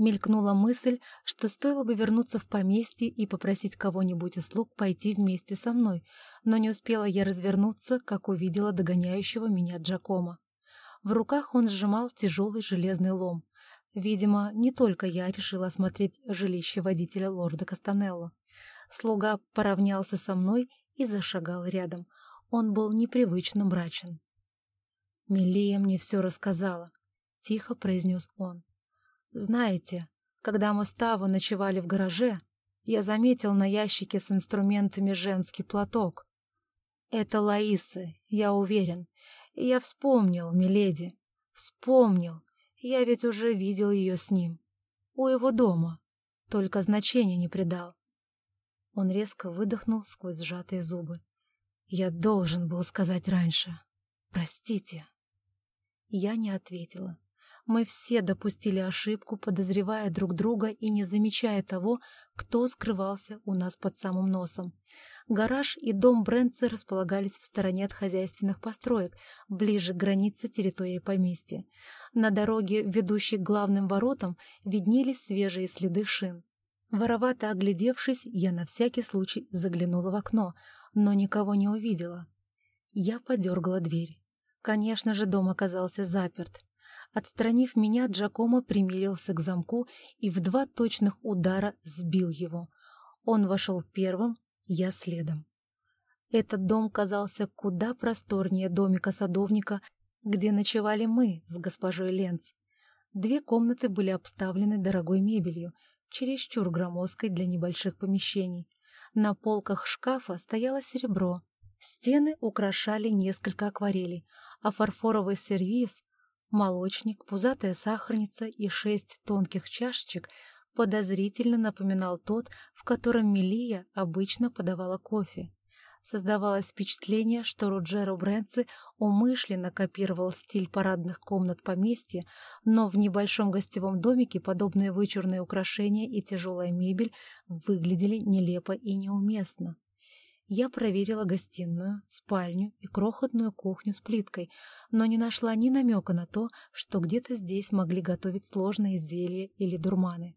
Мелькнула мысль, что стоило бы вернуться в поместье и попросить кого-нибудь из слуг пойти вместе со мной, но не успела я развернуться, как увидела догоняющего меня Джакома. В руках он сжимал тяжелый железный лом. Видимо, не только я решила осмотреть жилище водителя лорда Кастанелло. Слуга поравнялся со мной и зашагал рядом. Он был непривычно мрачен. «Мелия мне все рассказала», — тихо произнес он. Знаете, когда мы с Таво ночевали в гараже, я заметил на ящике с инструментами женский платок. Это Лаисы, я уверен. я вспомнил, миледи, вспомнил. Я ведь уже видел ее с ним. У его дома. Только значения не придал. Он резко выдохнул сквозь сжатые зубы. Я должен был сказать раньше. Простите. Я не ответила. Мы все допустили ошибку, подозревая друг друга и не замечая того, кто скрывался у нас под самым носом. Гараж и дом Брэнса располагались в стороне от хозяйственных построек, ближе к границе территории поместья. На дороге, ведущей к главным воротам, виднелись свежие следы шин. Воровато оглядевшись, я на всякий случай заглянула в окно, но никого не увидела. Я подергала дверь. Конечно же, дом оказался заперт. Отстранив меня, Джакомо примирился к замку и в два точных удара сбил его. Он вошел первым, я следом. Этот дом казался куда просторнее домика садовника, где ночевали мы с госпожой Ленц. Две комнаты были обставлены дорогой мебелью, чересчур громоздкой для небольших помещений. На полках шкафа стояло серебро. Стены украшали несколько акварелей, а фарфоровый сервиз Молочник, пузатая сахарница и шесть тонких чашечек подозрительно напоминал тот, в котором Мелия обычно подавала кофе. Создавалось впечатление, что Руджеро Брэнси умышленно копировал стиль парадных комнат поместья, но в небольшом гостевом домике подобные вычурные украшения и тяжелая мебель выглядели нелепо и неуместно. Я проверила гостиную, спальню и крохотную кухню с плиткой, но не нашла ни намека на то, что где-то здесь могли готовить сложные изделия или дурманы.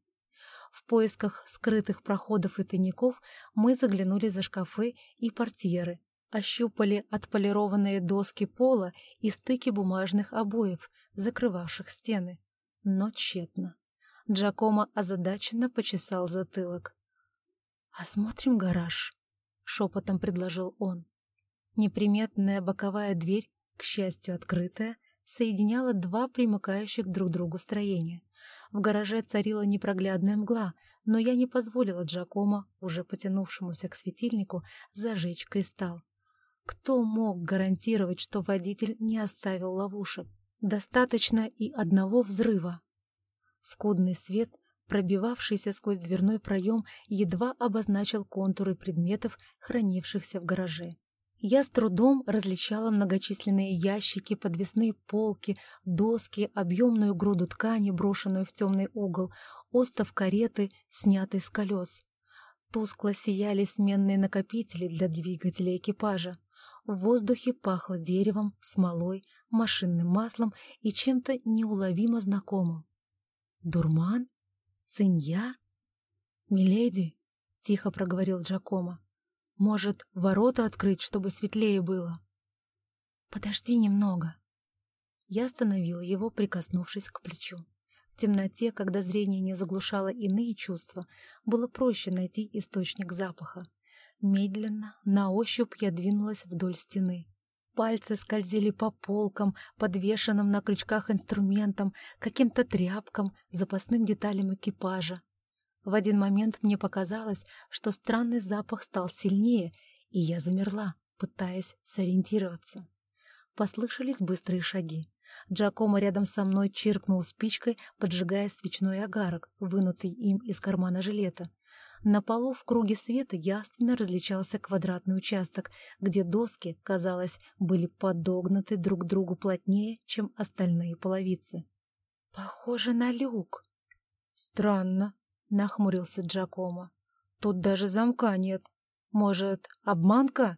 В поисках скрытых проходов и тайников мы заглянули за шкафы и портьеры, ощупали отполированные доски пола и стыки бумажных обоев, закрывавших стены. Но тщетно. Джакомо озадаченно почесал затылок. «Осмотрим гараж», — шепотом предложил он. Неприметная боковая дверь, к счастью открытая, соединяла два примыкающих друг к другу строения. В гараже царила непроглядная мгла, но я не позволила Джакомо, уже потянувшемуся к светильнику, зажечь кристалл. Кто мог гарантировать, что водитель не оставил ловушек? Достаточно и одного взрыва. Скудный свет пробивавшийся сквозь дверной проем, едва обозначил контуры предметов, хранившихся в гараже. Я с трудом различала многочисленные ящики, подвесные полки, доски, объемную груду ткани, брошенную в темный угол, остов кареты, снятый с колес. Тускло сияли сменные накопители для двигателя экипажа. В воздухе пахло деревом, смолой, машинным маслом и чем-то неуловимо знакомым. Дурман? «Цинья?» «Миледи», — тихо проговорил Джакомо, — «может, ворота открыть, чтобы светлее было?» «Подожди немного». Я остановила его, прикоснувшись к плечу. В темноте, когда зрение не заглушало иные чувства, было проще найти источник запаха. Медленно, на ощупь я двинулась вдоль стены. Пальцы скользили по полкам, подвешенным на крючках инструментам, каким-то тряпкам, запасным деталям экипажа. В один момент мне показалось, что странный запах стал сильнее, и я замерла, пытаясь сориентироваться. Послышались быстрые шаги. Джакомо рядом со мной чиркнул спичкой, поджигая свечной огарок, вынутый им из кармана жилета. На полу в круге света явственно различался квадратный участок, где доски, казалось, были подогнуты друг к другу плотнее, чем остальные половицы. «Похоже на люк». «Странно», — нахмурился Джакомо. «Тут даже замка нет. Может, обманка?»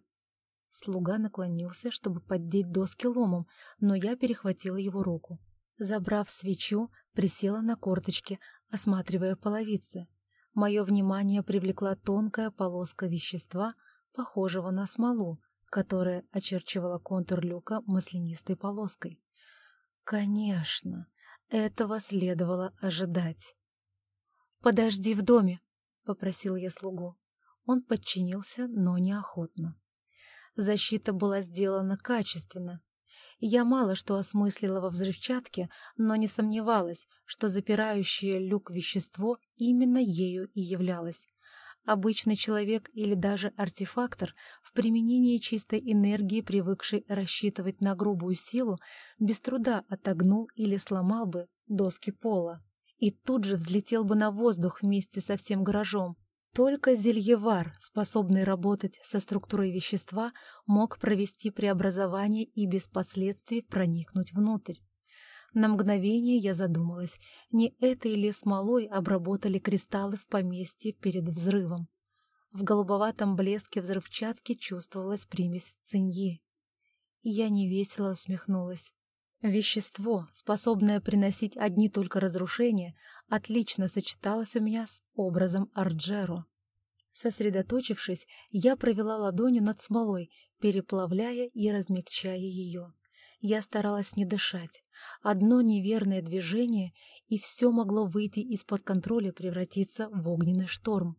Слуга наклонился, чтобы поддеть доски ломом, но я перехватила его руку. Забрав свечу, присела на корточки, осматривая половицы. Мое внимание привлекла тонкая полоска вещества, похожего на смолу, которая очерчивала контур люка маслянистой полоской. Конечно, этого следовало ожидать. «Подожди в доме», — попросил я слугу. Он подчинился, но неохотно. Защита была сделана качественно. Я мало что осмыслила во взрывчатке, но не сомневалась, что запирающее люк вещество именно ею и являлось. Обычный человек или даже артефактор в применении чистой энергии, привыкший рассчитывать на грубую силу, без труда отогнул или сломал бы доски пола. И тут же взлетел бы на воздух вместе со всем гаражом. Только зельевар, способный работать со структурой вещества, мог провести преобразование и без последствий проникнуть внутрь. На мгновение я задумалась, не этой ли смолой обработали кристаллы в поместье перед взрывом. В голубоватом блеске взрывчатки чувствовалась примесь циньи. Я невесело усмехнулась. Вещество, способное приносить одни только разрушения, отлично сочеталось у меня с образом Арджеро. Сосредоточившись, я провела ладонью над смолой, переплавляя и размягчая ее. Я старалась не дышать. Одно неверное движение, и все могло выйти из-под контроля превратиться в огненный шторм.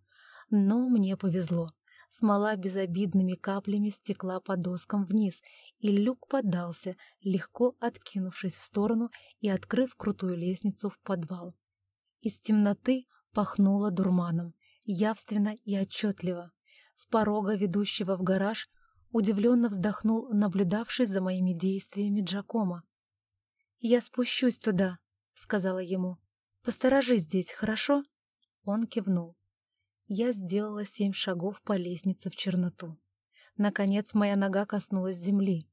Но мне повезло. Смола безобидными каплями стекла по доскам вниз, и люк поддался, легко откинувшись в сторону и открыв крутую лестницу в подвал. Из темноты пахнуло дурманом, явственно и отчетливо. С порога, ведущего в гараж, Удивленно вздохнул наблюдавший за моими действиями Джакома. «Я спущусь туда», — сказала ему. «Посторожи здесь, хорошо?» Он кивнул. Я сделала семь шагов по лестнице в черноту. Наконец моя нога коснулась земли.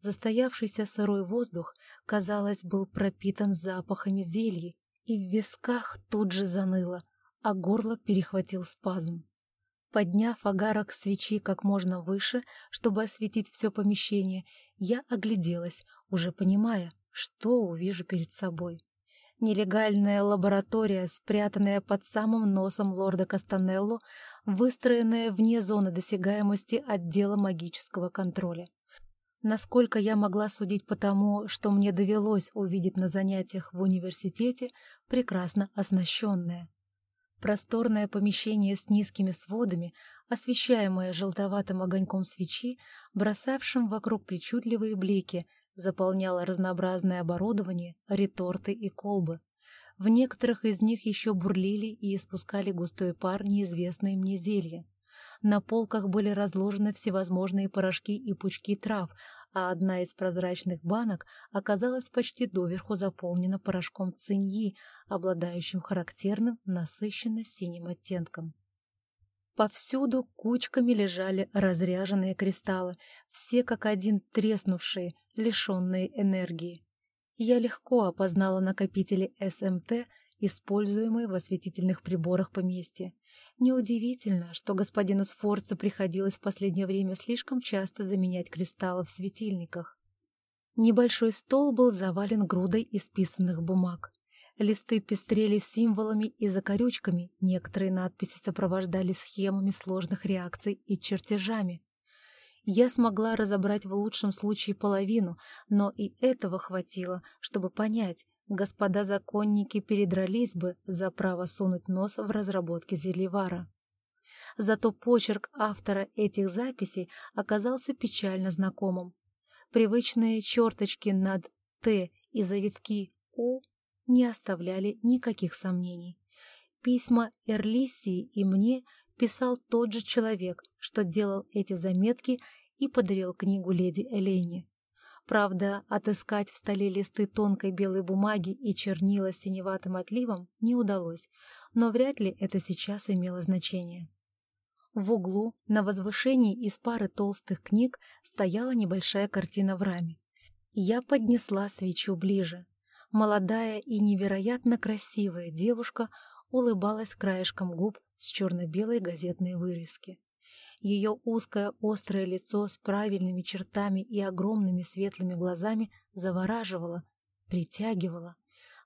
Застоявшийся сырой воздух, казалось, был пропитан запахами зелий, и в висках тут же заныло, а горло перехватил спазм. Подняв агарок свечи как можно выше, чтобы осветить все помещение, я огляделась, уже понимая, что увижу перед собой. Нелегальная лаборатория, спрятанная под самым носом лорда Кастанелло, выстроенная вне зоны досягаемости отдела магического контроля. Насколько я могла судить по тому, что мне довелось увидеть на занятиях в университете, прекрасно оснащенная. Просторное помещение с низкими сводами, освещаемое желтоватым огоньком свечи, бросавшим вокруг причудливые блики, заполняло разнообразное оборудование, реторты и колбы. В некоторых из них еще бурлили и испускали густой пар неизвестные мне зелья. На полках были разложены всевозможные порошки и пучки трав, а одна из прозрачных банок оказалась почти доверху заполнена порошком циньи, обладающим характерным насыщенно-синим оттенком. Повсюду кучками лежали разряженные кристаллы, все как один треснувшие, лишенные энергии. Я легко опознала накопители СМТ, используемые в осветительных приборах поместья. Неудивительно, что господину Сфорца приходилось в последнее время слишком часто заменять кристаллы в светильниках. Небольшой стол был завален грудой исписанных бумаг. Листы пестрели символами и закорючками, некоторые надписи сопровождали схемами сложных реакций и чертежами. Я смогла разобрать в лучшем случае половину, но и этого хватило, чтобы понять, господа законники передрались бы за право сунуть нос в разработки Зельевара. Зато почерк автора этих записей оказался печально знакомым. Привычные черточки над «Т» и завитки «У» не оставляли никаких сомнений. Письма Эрлисии и мне писал тот же человек, что делал эти заметки и подарил книгу леди Элейне. Правда, отыскать в столе листы тонкой белой бумаги и чернила с синеватым отливом не удалось, но вряд ли это сейчас имело значение. В углу, на возвышении из пары толстых книг, стояла небольшая картина в раме. Я поднесла свечу ближе. Молодая и невероятно красивая девушка улыбалась краешком губ с черно-белой газетной вырезки. Ее узкое острое лицо с правильными чертами и огромными светлыми глазами завораживало, притягивало.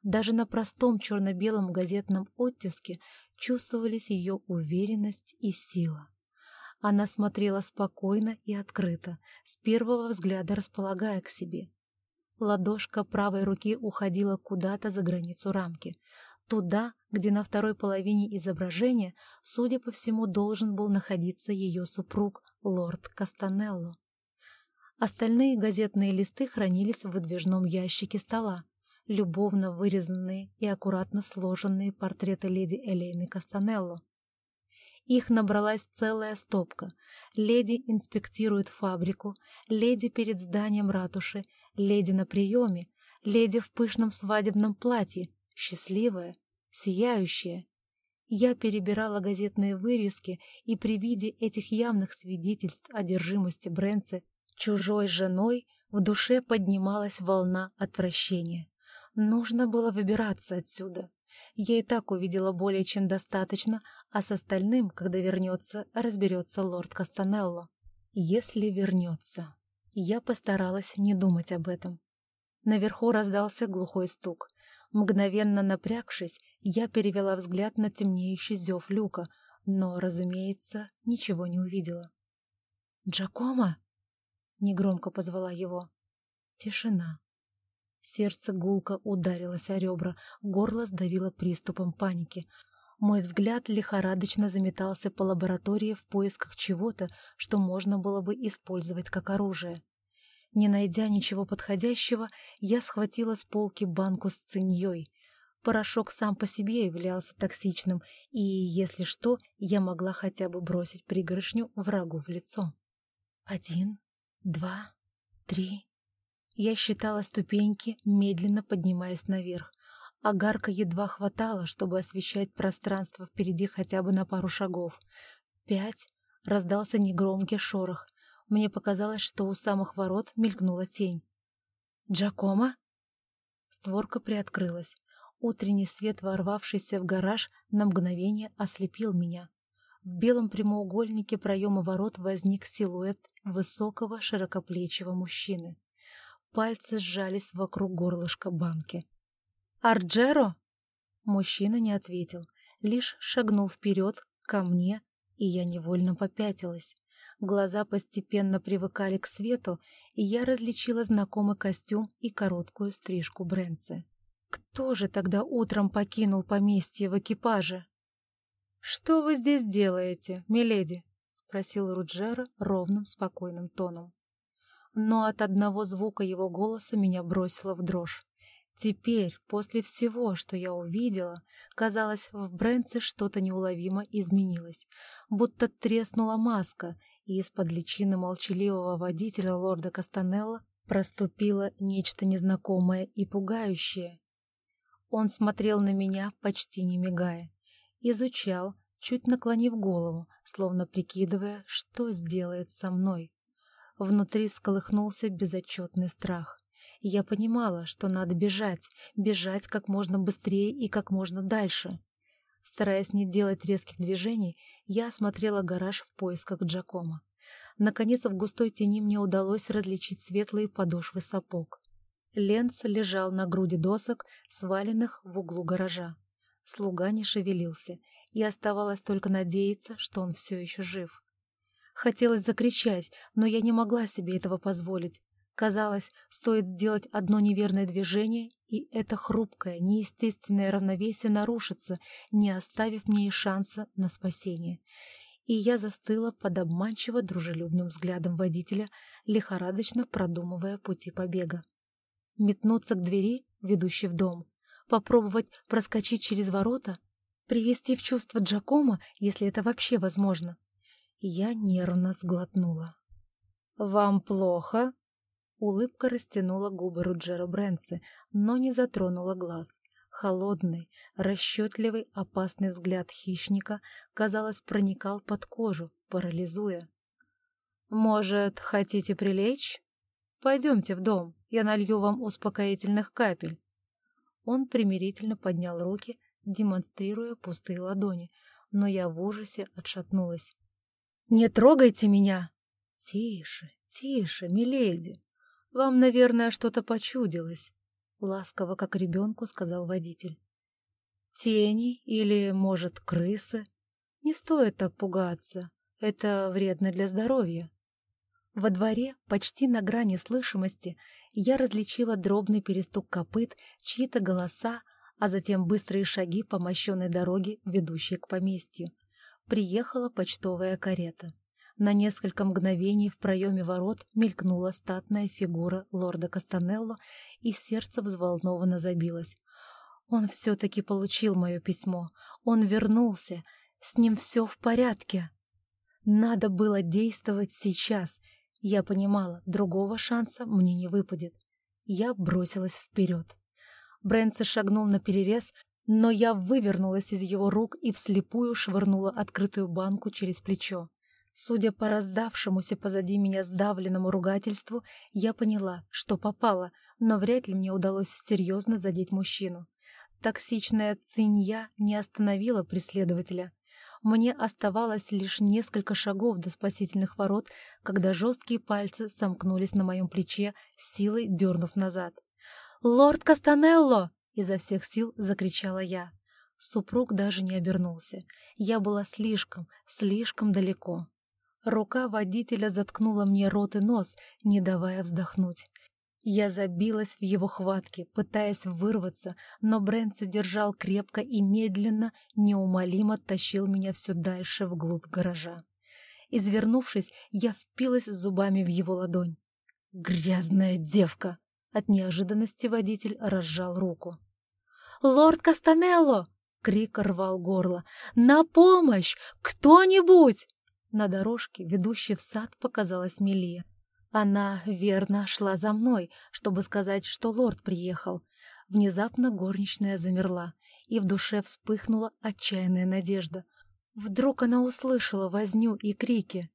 Даже на простом черно-белом газетном оттиске чувствовались ее уверенность и сила. Она смотрела спокойно и открыто, с первого взгляда располагая к себе. Ладошка правой руки уходила куда-то за границу рамки, туда, где на второй половине изображения, судя по всему, должен был находиться ее супруг, лорд Кастанелло. Остальные газетные листы хранились в выдвижном ящике стола, любовно вырезанные и аккуратно сложенные портреты леди Элейны Кастанелло. Их набралась целая стопка. Леди инспектирует фабрику, леди перед зданием ратуши, леди на приеме, леди в пышном свадебном платье, счастливая, сияющая. Я перебирала газетные вырезки, и при виде этих явных свидетельств одержимости Брэнса чужой женой в душе поднималась волна отвращения. Нужно было выбираться отсюда. Я и так увидела более чем достаточно, а с остальным, когда вернется, разберется лорд Кастанелло. Если вернется. Я постаралась не думать об этом. Наверху раздался глухой стук. Мгновенно напрягшись, я перевела взгляд на темнеющий зев люка, но, разумеется, ничего не увидела. «Джакомо!» — негромко позвала его. Тишина. Сердце гулко ударилось о ребра, горло сдавило приступом паники. Мой взгляд лихорадочно заметался по лаборатории в поисках чего-то, что можно было бы использовать как оружие. Не найдя ничего подходящего, я схватила с полки банку с циньей. Порошок сам по себе являлся токсичным, и, если что, я могла хотя бы бросить пригоршню врагу в лицо. Один, два, три, я считала ступеньки, медленно поднимаясь наверх. Огарка едва хватало, чтобы освещать пространство впереди хотя бы на пару шагов. Пять. Раздался негромкий шорох. Мне показалось, что у самых ворот мелькнула тень. «Джакомо?» Створка приоткрылась. Утренний свет, ворвавшийся в гараж, на мгновение ослепил меня. В белом прямоугольнике проема ворот возник силуэт высокого широкоплечего мужчины. Пальцы сжались вокруг горлышка банки. «Арджеро?» Мужчина не ответил, лишь шагнул вперед, ко мне, и я невольно попятилась. Глаза постепенно привыкали к свету, и я различила знакомый костюм и короткую стрижку Брэнса. Кто же тогда утром покинул поместье в экипаже? «Что вы здесь делаете, миледи?» — спросил Руджера ровным, спокойным тоном но от одного звука его голоса меня бросило в дрожь. Теперь, после всего, что я увидела, казалось, в Брэнсе что-то неуловимо изменилось, будто треснула маска, из-под личины молчаливого водителя лорда Кастанелла проступило нечто незнакомое и пугающее. Он смотрел на меня, почти не мигая, изучал, чуть наклонив голову, словно прикидывая, что сделает со мной. Внутри сколыхнулся безотчетный страх. Я понимала, что надо бежать, бежать как можно быстрее и как можно дальше. Стараясь не делать резких движений, я осмотрела гараж в поисках Джакома. Наконец, в густой тени мне удалось различить светлые подошвы сапог. Ленц лежал на груди досок, сваленных в углу гаража. Слуга не шевелился, и оставалось только надеяться, что он все еще жив. Хотелось закричать, но я не могла себе этого позволить. Казалось, стоит сделать одно неверное движение, и это хрупкое, неестественное равновесие нарушится, не оставив мне и шанса на спасение. И я застыла под обманчиво дружелюбным взглядом водителя, лихорадочно продумывая пути побега. Метнуться к двери, ведущей в дом, попробовать проскочить через ворота, привести в чувство Джакома, если это вообще возможно. Я нервно сглотнула. «Вам плохо?» Улыбка растянула губы Руджера Брэнси, но не затронула глаз. Холодный, расчетливый, опасный взгляд хищника, казалось, проникал под кожу, парализуя. «Может, хотите прилечь? Пойдемте в дом, я налью вам успокоительных капель». Он примирительно поднял руки, демонстрируя пустые ладони, но я в ужасе отшатнулась. «Не трогайте меня!» «Тише, тише, миледи! Вам, наверное, что-то почудилось. — ласково, как ребенку, сказал водитель. «Тени или, может, крысы? Не стоит так пугаться. Это вредно для здоровья». Во дворе, почти на грани слышимости, я различила дробный перестук копыт, чьи-то голоса, а затем быстрые шаги по мощенной дороге, ведущей к поместью. Приехала почтовая карета. На несколько мгновений в проеме ворот мелькнула статная фигура лорда Кастанелло, и сердце взволнованно забилось. Он все-таки получил мое письмо. Он вернулся. С ним все в порядке. Надо было действовать сейчас. Я понимала, другого шанса мне не выпадет. Я бросилась вперед. Брэнси шагнул на перерез, но я вывернулась из его рук и вслепую швырнула открытую банку через плечо. Судя по раздавшемуся позади меня сдавленному ругательству, я поняла, что попала, но вряд ли мне удалось серьезно задеть мужчину. Токсичная цинья не остановила преследователя. Мне оставалось лишь несколько шагов до спасительных ворот, когда жесткие пальцы сомкнулись на моем плече, силой дернув назад. «Лорд Кастанелло!» — изо всех сил закричала я. Супруг даже не обернулся. Я была слишком, слишком далеко. Рука водителя заткнула мне рот и нос, не давая вздохнуть. Я забилась в его хватке, пытаясь вырваться, но Брэнси держал крепко и медленно, неумолимо тащил меня все дальше вглубь гаража. Извернувшись, я впилась зубами в его ладонь. «Грязная девка!» От неожиданности водитель разжал руку. «Лорд Кастанелло!» — крик рвал горло. «На помощь! Кто-нибудь!» На дорожке, ведущей в сад, показалась Мелия. Она верно шла за мной, чтобы сказать, что лорд приехал. Внезапно горничная замерла, и в душе вспыхнула отчаянная надежда. Вдруг она услышала возню и крики.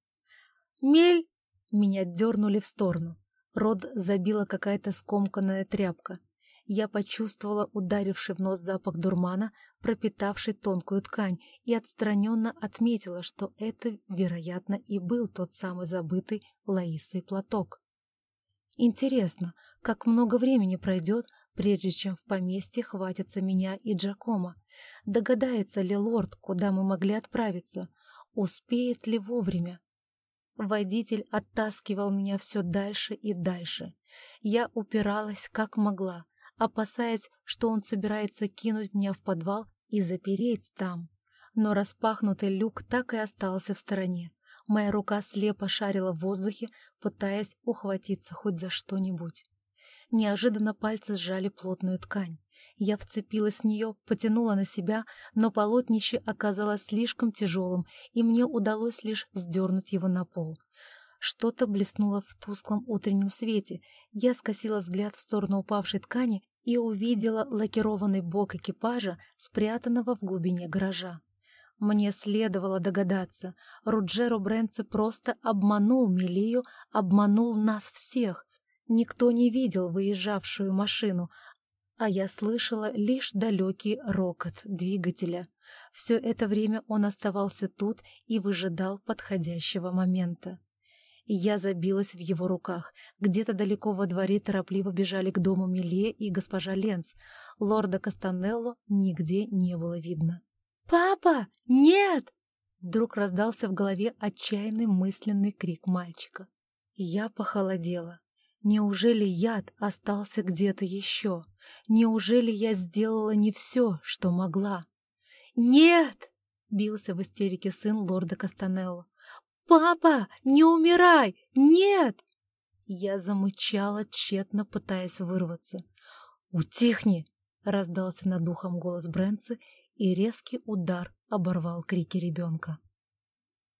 «Мель!» Меня дернули в сторону. Рот забила какая-то скомканная тряпка. Я почувствовала ударивший в нос запах дурмана, пропитавший тонкую ткань, и отстраненно отметила, что это, вероятно, и был тот самый забытый Лаисой платок. Интересно, как много времени пройдет, прежде чем в поместье хватится меня и Джакома? Догадается ли лорд, куда мы могли отправиться? Успеет ли вовремя? Водитель оттаскивал меня все дальше и дальше. Я упиралась как могла, опасаясь, что он собирается кинуть меня в подвал и запереть там. Но распахнутый люк так и остался в стороне. Моя рука слепо шарила в воздухе, пытаясь ухватиться хоть за что-нибудь. Неожиданно пальцы сжали плотную ткань. Я вцепилась в нее, потянула на себя, но полотнище оказалось слишком тяжелым, и мне удалось лишь сдернуть его на пол. Что-то блеснуло в тусклом утреннем свете. Я скосила взгляд в сторону упавшей ткани и увидела лакированный бок экипажа, спрятанного в глубине гаража. Мне следовало догадаться, Руджеро Брэнце просто обманул Милию, обманул нас всех. Никто не видел выезжавшую машину, а я слышала лишь далекий рокот двигателя. Все это время он оставался тут и выжидал подходящего момента я забилась в его руках. Где-то далеко во дворе торопливо бежали к дому Миле и госпожа Ленц. Лорда Кастанелло нигде не было видно. «Папа! Нет!» Вдруг раздался в голове отчаянный мысленный крик мальчика. Я похолодела. Неужели яд остался где-то еще? Неужели я сделала не все, что могла? «Нет!» — бился в истерике сын лорда Кастанелло. «Папа, не умирай! Нет!» Я замычала, тщетно пытаясь вырваться. «Утихни!» — раздался над духом голос Брэнса, и резкий удар оборвал крики ребенка.